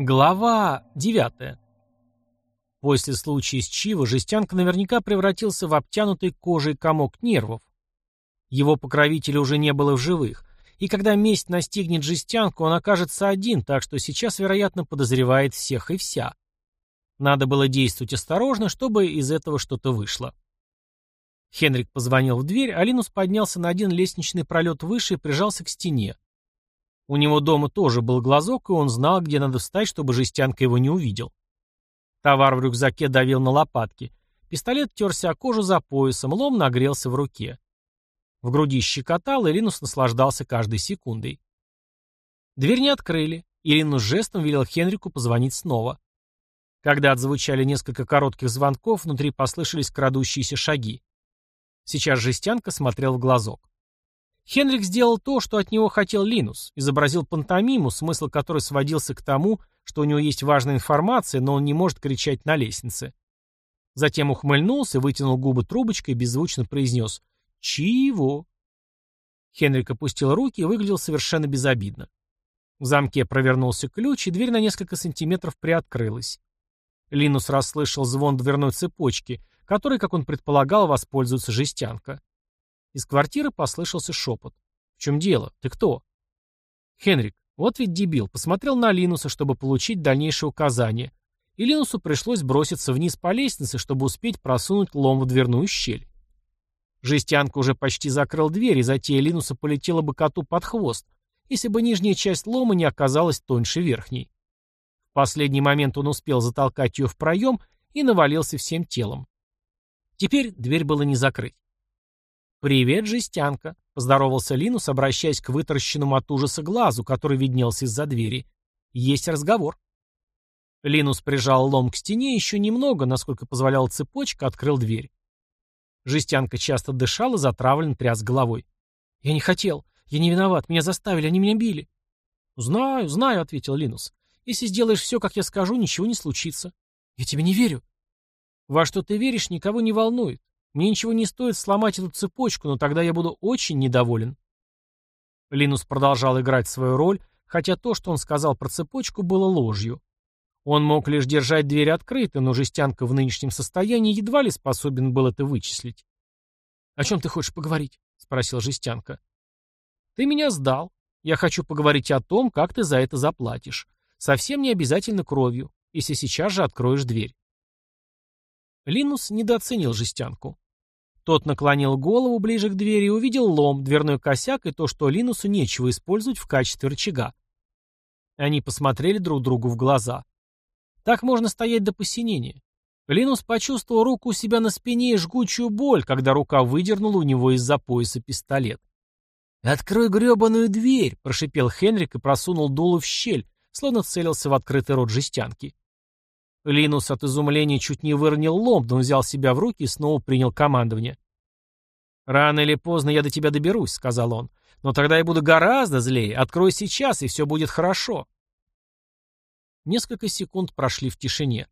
Глава 9. После случая с Чиво жестянка наверняка превратился в обтянутый кожей комок нервов. Его покровителя уже не было в живых, и когда месть настигнет жестянку, он окажется один, так что сейчас, вероятно, подозревает всех и вся. Надо было действовать осторожно, чтобы из этого что-то вышло. Хенрик позвонил в дверь, а Линус поднялся на один лестничный пролет выше и прижался к стене. У него дома тоже был глазок, и он знал, где надо встать, чтобы жестянка его не увидел. Товар в рюкзаке давил на лопатки. Пистолет терся о кожу за поясом, лом нагрелся в руке. В груди щекотал, и Линус наслаждался каждой секундой. Дверь не открыли, и Линус жестом велел Хенрику позвонить снова. Когда отзвучали несколько коротких звонков, внутри послышались крадущиеся шаги. Сейчас жестянка смотрел в глазок. Хенрик сделал то, что от него хотел Линус, изобразил пантомиму, смысл которой сводился к тому, что у него есть важная информация, но он не может кричать на лестнице. Затем ухмыльнулся, вытянул губы трубочкой и беззвучно произнес «Чего?». Хенрик опустил руки и выглядел совершенно безобидно. В замке провернулся ключ, и дверь на несколько сантиметров приоткрылась. Линус расслышал звон дверной цепочки, которой, как он предполагал, воспользуется жестянка. Из квартиры послышался шепот. «В чем дело? Ты кто?» Хенрик, вот ведь дебил, посмотрел на Линуса, чтобы получить дальнейшие указания. И Линусу пришлось броситься вниз по лестнице, чтобы успеть просунуть лом в дверную щель. Жестянка уже почти закрыл дверь, и затея Линуса полетела бы коту под хвост, если бы нижняя часть лома не оказалась тоньше верхней. В последний момент он успел затолкать ее в проем и навалился всем телом. Теперь дверь было не закрыть. «Привет, жестянка», — поздоровался Линус, обращаясь к вытаращенному от ужаса глазу, который виднелся из-за двери. «Есть разговор». Линус прижал лом к стене еще немного, насколько позволяла цепочка, открыл дверь. Жестянка часто дышала, затравлен тряс головой. «Я не хотел. Я не виноват. Меня заставили, они меня били». «Знаю, знаю», — ответил Линус. «Если сделаешь все, как я скажу, ничего не случится». «Я тебе не верю». «Во что ты веришь, никого не волнует. Мне ничего не стоит сломать эту цепочку, но тогда я буду очень недоволен. Линус продолжал играть свою роль, хотя то, что он сказал про цепочку, было ложью. Он мог лишь держать дверь открытой, но жестянка в нынешнем состоянии едва ли способен был это вычислить. «О чем ты хочешь поговорить?» — спросил жестянка. «Ты меня сдал. Я хочу поговорить о том, как ты за это заплатишь. Совсем не обязательно кровью, если сейчас же откроешь дверь». Линус недооценил жестянку. Тот наклонил голову ближе к двери и увидел лом, дверной косяк и то, что Линусу нечего использовать в качестве рычага. Они посмотрели друг другу в глаза. Так можно стоять до посинения. Линус почувствовал руку у себя на спине и жгучую боль, когда рука выдернула у него из-за пояса пистолет. «Открой гребаную дверь!» — прошипел Хенрик и просунул дуло в щель, словно целился в открытый рот жестянки. Линус от изумления чуть не выронил лом, но взял себя в руки и снова принял командование. «Рано или поздно я до тебя доберусь», — сказал он. «Но тогда я буду гораздо злее. Открой сейчас, и все будет хорошо». Несколько секунд прошли в тишине.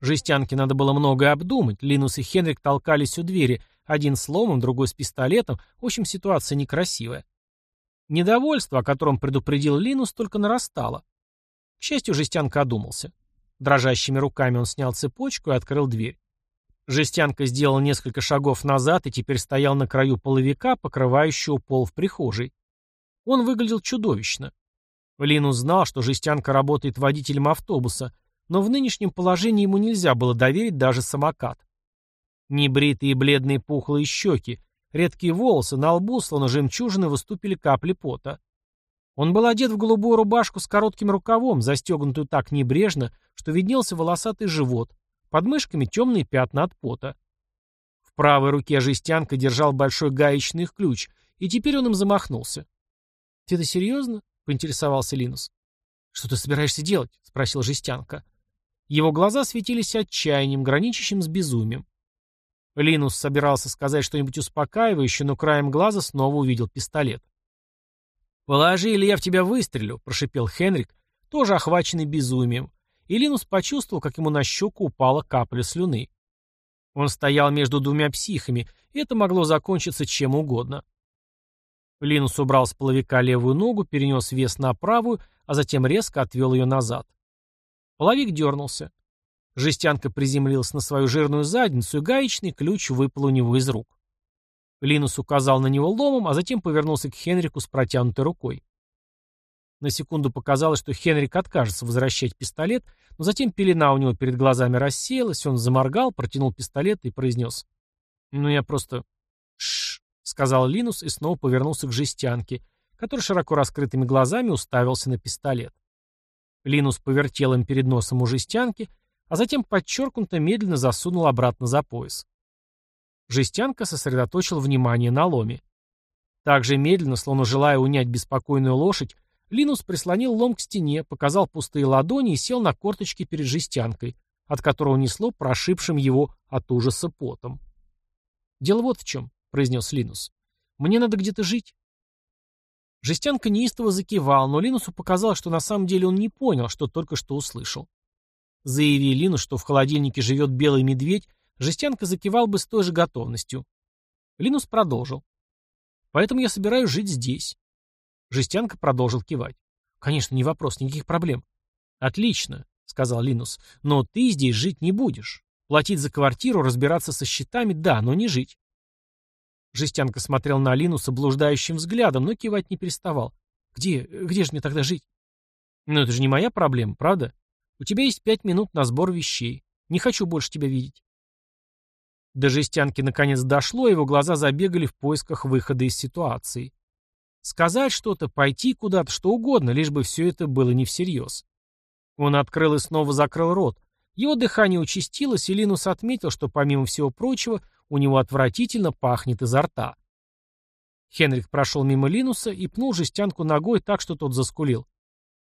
Жестянке надо было многое обдумать. Линус и Хенрик толкались у двери, один с ломом, другой с пистолетом. В общем, ситуация некрасивая. Недовольство, о котором предупредил Линус, только нарастало. К счастью, Жестянка одумался. Дрожащими руками он снял цепочку и открыл дверь. Жестянка сделал несколько шагов назад и теперь стоял на краю половика, покрывающего пол в прихожей. Он выглядел чудовищно. Линус знал, что Жестянка работает водителем автобуса, но в нынешнем положении ему нельзя было доверить даже самокат. Небритые бледные пухлые щеки, редкие волосы, на лбу, словно жемчужины, выступили капли пота. Он был одет в голубую рубашку с коротким рукавом, застегнутую так небрежно, что виднелся волосатый живот, под мышками темные пятна от пота. В правой руке жестянка держал большой гаечный ключ, и теперь он им замахнулся. «Ты это серьезно?» — поинтересовался Линус. «Что ты собираешься делать?» — спросил жестянка. Его глаза светились отчаянием, граничащим с безумием. Линус собирался сказать что-нибудь успокаивающее, но краем глаза снова увидел пистолет. «Положи, или я в тебя выстрелю», — прошипел Хенрик, тоже охваченный безумием. И Линус почувствовал, как ему на щеку упала капля слюны. Он стоял между двумя психами, и это могло закончиться чем угодно. Линус убрал с половика левую ногу, перенес вес на правую, а затем резко отвел ее назад. Половик дернулся. Жестянка приземлилась на свою жирную задницу, и гаечный ключ выпал у него из рук. Линус указал на него ломом, а затем повернулся к Хенрику с протянутой рукой. На секунду показалось, что Хенрик откажется возвращать пистолет, но затем пелена у него перед глазами рассеялась, он заморгал, протянул пистолет и произнес. «Ну, я просто...» «Шш», — сказал Линус и снова повернулся к жестянке, который широко раскрытыми глазами уставился на пистолет. Линус повертел им перед носом у жестянки, а затем подчеркнуто медленно засунул обратно за пояс. Жестянка сосредоточил внимание на ломе. Также медленно, словно желая унять беспокойную лошадь, Линус прислонил лом к стене, показал пустые ладони и сел на корточки перед жестянкой, от которого несло прошибшим его от ужаса потом. «Дело вот в чем», — произнес Линус. «Мне надо где-то жить». Жестянка неистово закивал, но Линусу показалось, что на самом деле он не понял, что только что услышал. Заяви Линус, что в холодильнике живет белый медведь, Жестянка закивал бы с той же готовностью. Линус продолжил. «Поэтому я собираюсь жить здесь». Жестянка продолжил кивать. «Конечно, не вопрос, никаких проблем». «Отлично», — сказал Линус, — «но ты здесь жить не будешь. Платить за квартиру, разбираться со счетами, да, но не жить». Жестянка смотрел на Линуса блуждающим взглядом, но кивать не переставал. «Где, где же мне тогда жить?» «Ну, это же не моя проблема, правда? У тебя есть пять минут на сбор вещей. Не хочу больше тебя видеть». До жестянки наконец дошло, его глаза забегали в поисках выхода из ситуации. Сказать что-то, пойти куда-то, что угодно, лишь бы все это было не всерьез. Он открыл и снова закрыл рот. Его дыхание участилось, и Линус отметил, что, помимо всего прочего, у него отвратительно пахнет изо рта. Хенрик прошел мимо Линуса и пнул жестянку ногой так, что тот заскулил.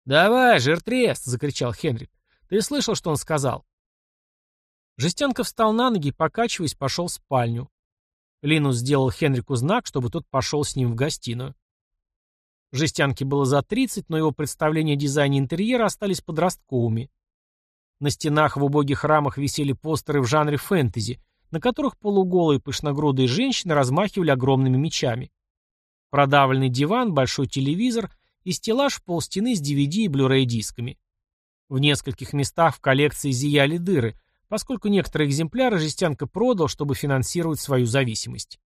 «Давай, жертрест!» — закричал Хенрик. «Ты слышал, что он сказал?» Жестянка встал на ноги и, покачиваясь, пошел в спальню. Линус сделал Хенрику знак, чтобы тот пошел с ним в гостиную. Жестянке было за 30, но его представления о дизайне интерьера остались подростковыми. На стенах в убогих рамах висели постеры в жанре фэнтези, на которых полуголые пышногрудые женщины размахивали огромными мечами. Продавленный диван, большой телевизор и стеллаж в полстены с DVD и Blu-ray дисками. В нескольких местах в коллекции зияли дыры, поскольку некоторые экземпляры жестянка продал, чтобы финансировать свою зависимость.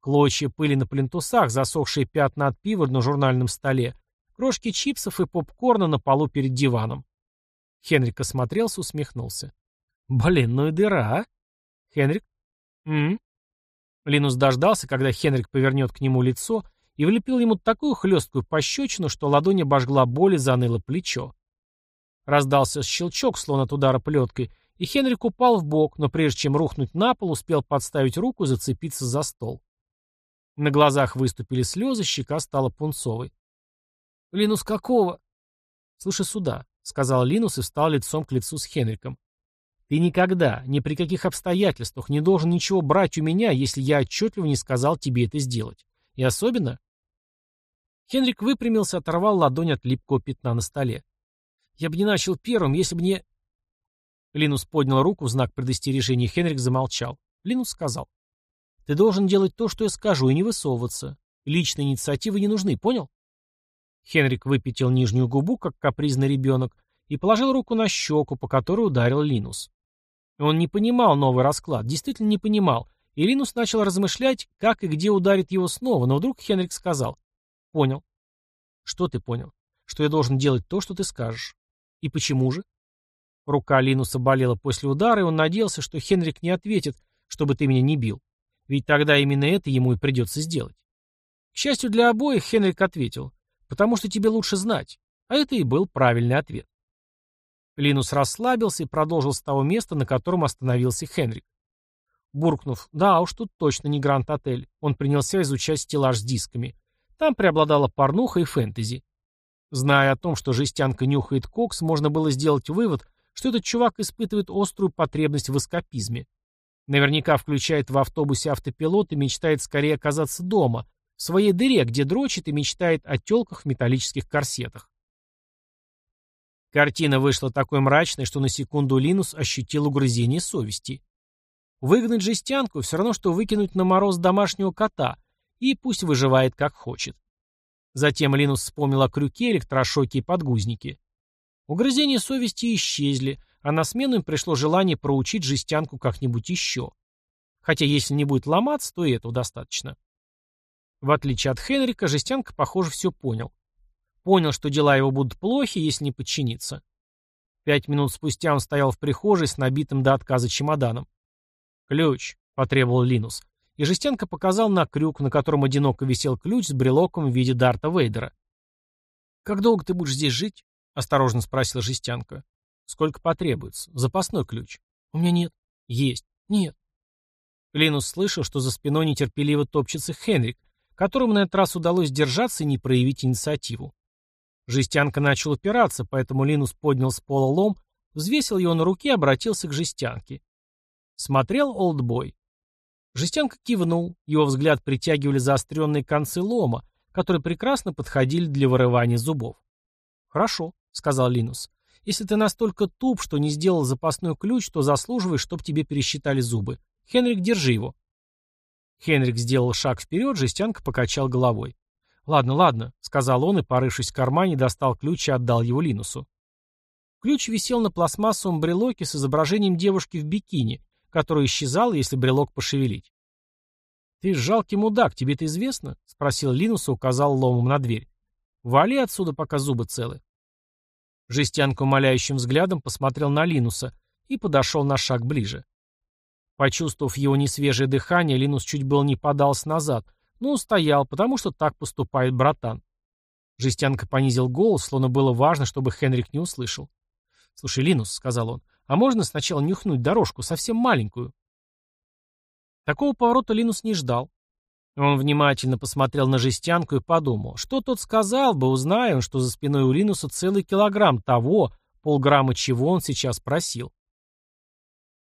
Клочья пыли на плинтусах, засохшие пятна от пива на журнальном столе, крошки чипсов и попкорна на полу перед диваном. Хенрик осмотрелся, усмехнулся. «Блин, ну и дыра, а?» «Хенрик?» «М?», Линус дождался, когда Хенрик повернет к нему лицо, и влепил ему такую хлесткую пощечину, что ладонь обожгла боль и заныло плечо. Раздался щелчок, словно от удара плеткой, и Хенрик упал в бок, но прежде чем рухнуть на пол, успел подставить руку и зацепиться за стол. На глазах выступили слезы, щека стала пунцовой. «Линус какого?» «Слушай сюда», — сказал Линус и встал лицом к лицу с Хенриком. «Ты никогда, ни при каких обстоятельствах не должен ничего брать у меня, если я отчетливо не сказал тебе это сделать. И особенно...» Хенрик выпрямился, оторвал ладонь от липкого пятна на столе. «Я бы не начал первым, если бы не...» Линус поднял руку в знак предостережения, Хенрик замолчал. Линус сказал. «Ты должен делать то, что я скажу, и не высовываться. Личные инициативы не нужны, понял?» Хенрик выпятил нижнюю губу, как капризный ребенок, и положил руку на щеку, по которой ударил Линус. Он не понимал новый расклад, действительно не понимал, и Линус начал размышлять, как и где ударит его снова, но вдруг Хенрик сказал. «Понял». «Что ты понял?» «Что я должен делать то, что ты скажешь». «И почему же?» Рука Линуса болела после удара, и он надеялся, что Хенрик не ответит, чтобы ты меня не бил. Ведь тогда именно это ему и придется сделать. К счастью для обоих, Хенрик ответил, потому что тебе лучше знать. А это и был правильный ответ. Линус расслабился и продолжил с того места, на котором остановился Хенрик. Буркнув, да уж тут точно не Гранд-отель, он принялся изучать стеллаж с дисками. Там преобладала порнуха и фэнтези. Зная о том, что жестянка нюхает кокс, можно было сделать вывод, что этот чувак испытывает острую потребность в эскапизме. Наверняка включает в автобусе автопилот и мечтает скорее оказаться дома, в своей дыре, где дрочит и мечтает о телках в металлических корсетах. Картина вышла такой мрачной, что на секунду Линус ощутил угрызение совести. Выгнать жестянку все равно, что выкинуть на мороз домашнего кота, и пусть выживает как хочет. Затем Линус вспомнил о крюке, электрошоке и подгузнике. Угрызения совести исчезли, а на смену им пришло желание проучить жестянку как-нибудь еще. Хотя если не будет ломаться, то и этого достаточно. В отличие от Хенрика, жестянка, похоже, все понял. Понял, что дела его будут плохи, если не подчиниться. Пять минут спустя он стоял в прихожей с набитым до отказа чемоданом. «Ключ», — потребовал Линус. И жестянка показал на крюк, на котором одиноко висел ключ с брелоком в виде Дарта Вейдера. «Как долго ты будешь здесь жить?» — осторожно спросила жестянка. «Сколько потребуется? Запасной ключ». «У меня нет». «Есть». «Нет». Линус слышал, что за спиной нетерпеливо топчется Хенрик, которому на этот раз удалось держаться и не проявить инициативу. Жестянка начал упираться, поэтому Линус поднял с пола лом, взвесил его на руке и обратился к жестянке. Смотрел олдбой. Жестянка кивнул, его взгляд притягивали заостренные концы лома, которые прекрасно подходили для вырывания зубов. «Хорошо», — сказал Линус. «Если ты настолько туп, что не сделал запасной ключ, то заслуживаешь, чтобы тебе пересчитали зубы. Хенрик, держи его». Хенрик сделал шаг вперед, жестянка покачал головой. «Ладно, ладно», — сказал он и, порывшись в кармане, достал ключ и отдал его Линусу. Ключ висел на пластмассовом брелоке с изображением девушки в бикини, которая исчезала, если брелок пошевелить. «Ты жалкий мудак, тебе это известно?» — спросил Линус и указал ломом на дверь. «Вали отсюда, пока зубы целы». Жестянка умоляющим взглядом посмотрел на Линуса и подошел на шаг ближе. Почувствовав его несвежее дыхание, Линус чуть было не подался назад, но устоял, потому что так поступает братан. Жестянка понизил голос, словно было важно, чтобы Хенрик не услышал. «Слушай, Линус», — сказал он, — «а можно сначала нюхнуть дорожку, совсем маленькую?» Такого поворота Линус не ждал. Он внимательно посмотрел на жестянку и подумал, что тот сказал бы, узная что за спиной у Линуса целый килограмм того, полграмма чего он сейчас просил.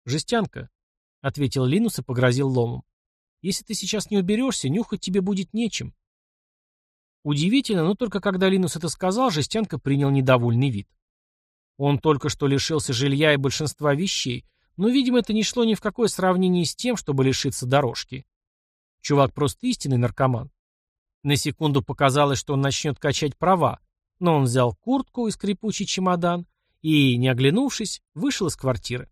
«Жестянка, — ответил Линус и погрозил ломом. «Если ты сейчас не уберешься, нюхать тебе будет нечем». Удивительно, но только когда Линус это сказал, жестянка принял недовольный вид. Он только что лишился жилья и большинства вещей, но, видимо, это не шло ни в какое сравнение с тем, чтобы лишиться дорожки. Чувак просто истинный наркоман. На секунду показалось, что он начнет качать права, но он взял куртку и скрипучий чемодан и, не оглянувшись, вышел из квартиры.